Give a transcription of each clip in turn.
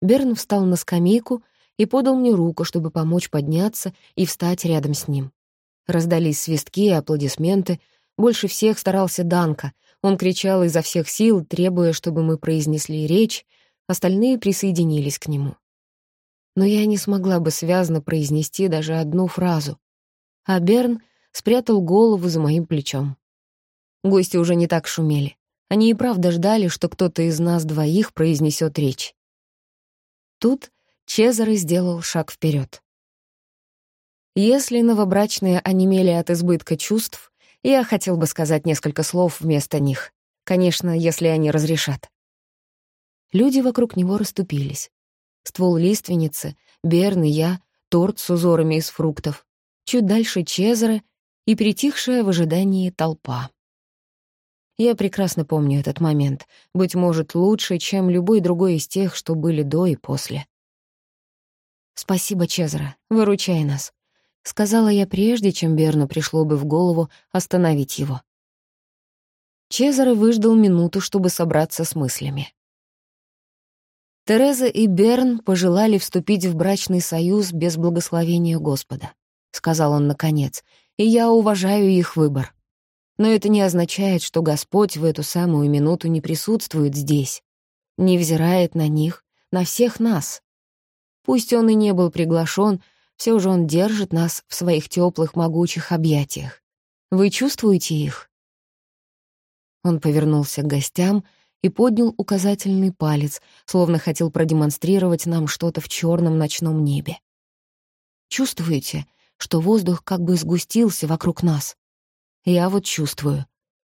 Берн встал на скамейку и подал мне руку, чтобы помочь подняться и встать рядом с ним. Раздались свистки и аплодисменты. Больше всех старался Данка. Он кричал изо всех сил, требуя, чтобы мы произнесли речь. Остальные присоединились к нему. Но я не смогла бы связно произнести даже одну фразу. А Берн спрятал голову за моим плечом. Гости уже не так шумели. Они и правда ждали, что кто-то из нас двоих произнесет речь. Тут Чезаре сделал шаг вперед. Если новобрачные онемели от избытка чувств, я хотел бы сказать несколько слов вместо них. Конечно, если они разрешат. Люди вокруг него расступились. Ствол лиственницы, Берн и я, торт с узорами из фруктов, чуть дальше Чезаре и притихшая в ожидании толпа. Я прекрасно помню этот момент, быть может, лучше, чем любой другой из тех, что были до и после. «Спасибо, Чезаре, выручай нас», — сказала я прежде, чем Берну пришло бы в голову остановить его. Чезаре выждал минуту, чтобы собраться с мыслями. Тереза и Берн пожелали вступить в брачный союз без благословения Господа, — сказал он наконец, — и я уважаю их выбор. Но это не означает, что Господь в эту самую минуту не присутствует здесь, не взирает на них, на всех нас. Пусть он и не был приглашен, все же он держит нас в своих теплых, могучих объятиях. Вы чувствуете их?» Он повернулся к гостям и поднял указательный палец, словно хотел продемонстрировать нам что-то в черном ночном небе. «Чувствуете, что воздух как бы сгустился вокруг нас? Я вот чувствую.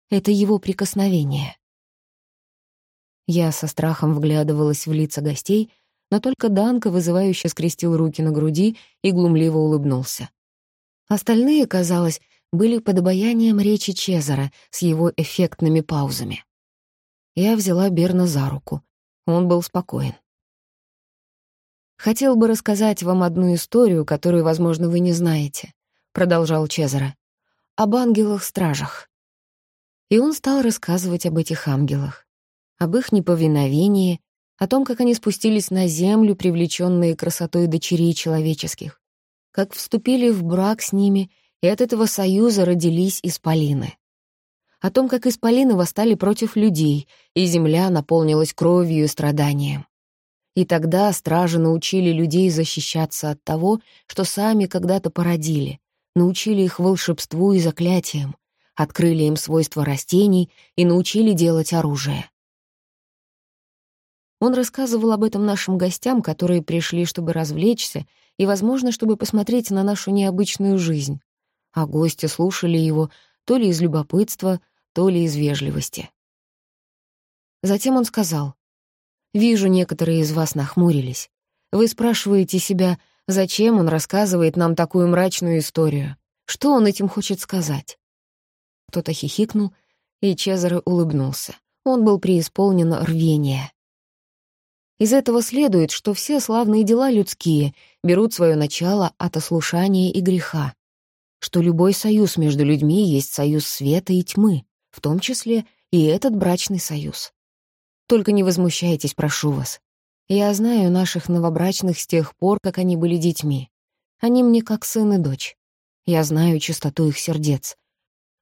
Это его прикосновение». Я со страхом вглядывалась в лица гостей, но только Данка вызывающе скрестил руки на груди и глумливо улыбнулся. Остальные, казалось, были под обаянием речи Чезара с его эффектными паузами. Я взяла Берна за руку. Он был спокоен. «Хотел бы рассказать вам одну историю, которую, возможно, вы не знаете», — продолжал Чезара. «Об ангелах-стражах». И он стал рассказывать об этих ангелах, об их неповиновении, о том, как они спустились на землю, привлеченные красотой дочерей человеческих, как вступили в брак с ними, и от этого союза родились исполины. О том, как исполины восстали против людей, и земля наполнилась кровью и страданием. И тогда стражи научили людей защищаться от того, что сами когда-то породили, научили их волшебству и заклятиям, открыли им свойства растений и научили делать оружие. Он рассказывал об этом нашим гостям, которые пришли, чтобы развлечься и, возможно, чтобы посмотреть на нашу необычную жизнь. А гости слушали его то ли из любопытства, то ли из вежливости. Затем он сказал, «Вижу, некоторые из вас нахмурились. Вы спрашиваете себя, зачем он рассказывает нам такую мрачную историю? Что он этим хочет сказать?» Кто-то хихикнул, и Чезаре улыбнулся. Он был преисполнен рвения. Из этого следует, что все славные дела людские берут свое начало от ослушания и греха, что любой союз между людьми есть союз света и тьмы, в том числе и этот брачный союз. Только не возмущайтесь, прошу вас. Я знаю наших новобрачных с тех пор, как они были детьми. Они мне как сын и дочь. Я знаю чистоту их сердец.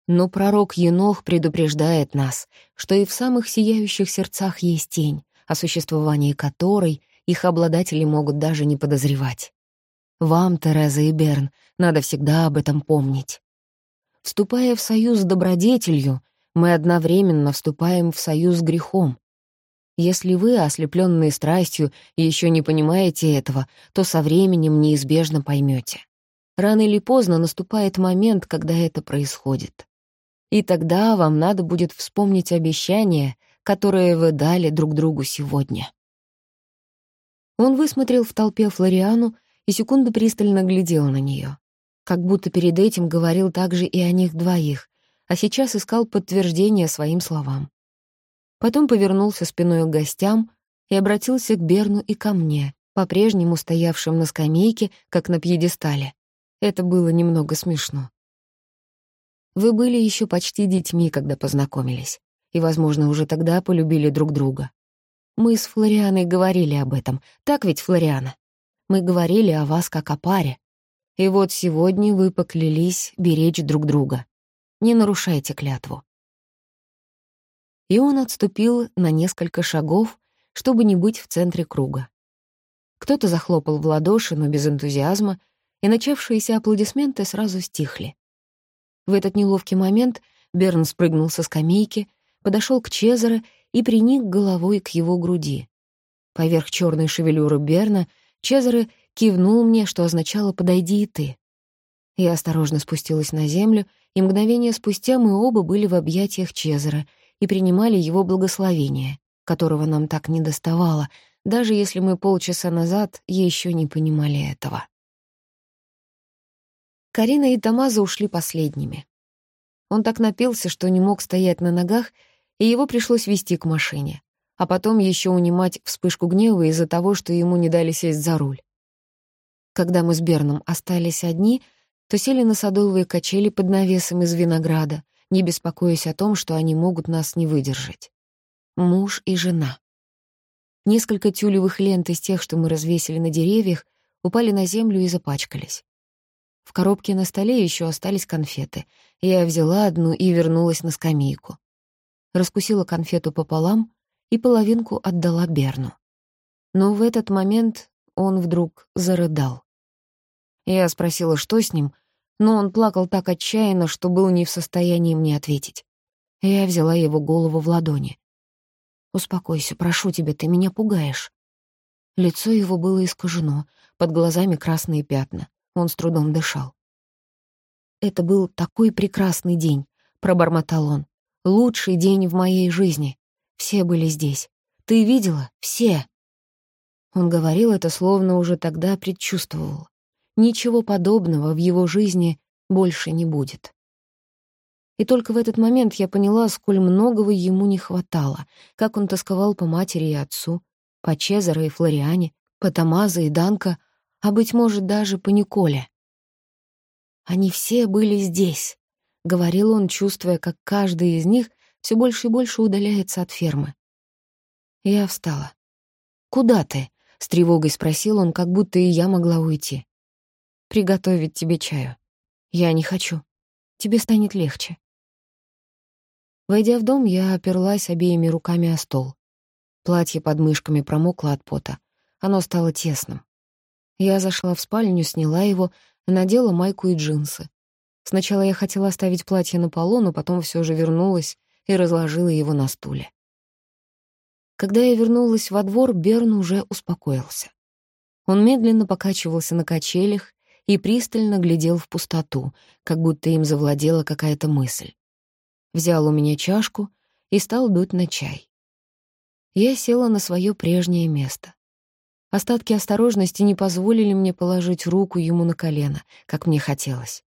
Но пророк Енох предупреждает нас, что и в самых сияющих сердцах есть тень, о существовании которой их обладатели могут даже не подозревать. Вам, Тереза и Берн, надо всегда об этом помнить. Вступая в союз с добродетелью, мы одновременно вступаем в союз с грехом. Если вы, ослепленные страстью, еще не понимаете этого, то со временем неизбежно поймете. Рано или поздно наступает момент, когда это происходит. И тогда вам надо будет вспомнить обещание, которые вы дали друг другу сегодня». Он высмотрел в толпе Флориану и секунду пристально глядел на нее, как будто перед этим говорил также и о них двоих, а сейчас искал подтверждение своим словам. Потом повернулся спиной к гостям и обратился к Берну и ко мне, по-прежнему стоявшим на скамейке, как на пьедестале. Это было немного смешно. Вы были еще почти детьми, когда познакомились и, возможно, уже тогда полюбили друг друга. Мы с Флорианой говорили об этом. Так ведь, Флориана? Мы говорили о вас как о паре. И вот сегодня вы поклялись беречь друг друга. Не нарушайте клятву. И он отступил на несколько шагов, чтобы не быть в центре круга. Кто-то захлопал в ладоши, но без энтузиазма, и начавшиеся аплодисменты сразу стихли. В этот неловкий момент Берн спрыгнул со скамейки, подошел к Чезаре и приник головой к его груди. Поверх черной шевелюры Берна Чезаре кивнул мне, что означало «подойди и ты». Я осторожно спустилась на землю, и мгновение спустя мы оба были в объятиях Чезаре и принимали его благословение, которого нам так не доставало, даже если мы полчаса назад еще не понимали этого. Карина и Тамаза ушли последними. Он так напился, что не мог стоять на ногах, и его пришлось вести к машине, а потом еще унимать вспышку гнева из-за того, что ему не дали сесть за руль. Когда мы с Берном остались одни, то сели на садовые качели под навесом из винограда, не беспокоясь о том, что они могут нас не выдержать. Муж и жена. Несколько тюлевых лент из тех, что мы развесили на деревьях, упали на землю и запачкались. В коробке на столе еще остались конфеты. Я взяла одну и вернулась на скамейку. Раскусила конфету пополам и половинку отдала Берну. Но в этот момент он вдруг зарыдал. Я спросила, что с ним, но он плакал так отчаянно, что был не в состоянии мне ответить. Я взяла его голову в ладони. «Успокойся, прошу тебя, ты меня пугаешь». Лицо его было искажено, под глазами красные пятна. Он с трудом дышал. «Это был такой прекрасный день», — пробормотал он. «Лучший день в моей жизни. Все были здесь. Ты видела? Все!» Он говорил это, словно уже тогда предчувствовал. Ничего подобного в его жизни больше не будет. И только в этот момент я поняла, сколь многого ему не хватало, как он тосковал по матери и отцу, по Чезаро и Флориане, по Томазо и Данко, а, быть может, даже по Николе. «Они все были здесь», — говорил он, чувствуя, как каждый из них все больше и больше удаляется от фермы. Я встала. «Куда ты?» — с тревогой спросил он, как будто и я могла уйти. «Приготовить тебе чаю». «Я не хочу. Тебе станет легче». Войдя в дом, я оперлась обеими руками о стол. Платье под мышками промокло от пота. Оно стало тесным. Я зашла в спальню, сняла его, надела майку и джинсы. Сначала я хотела оставить платье на полу, но потом все же вернулась и разложила его на стуле. Когда я вернулась во двор, Берн уже успокоился. Он медленно покачивался на качелях и пристально глядел в пустоту, как будто им завладела какая-то мысль. Взял у меня чашку и стал дуть на чай. Я села на свое прежнее место. Остатки осторожности не позволили мне положить руку ему на колено, как мне хотелось.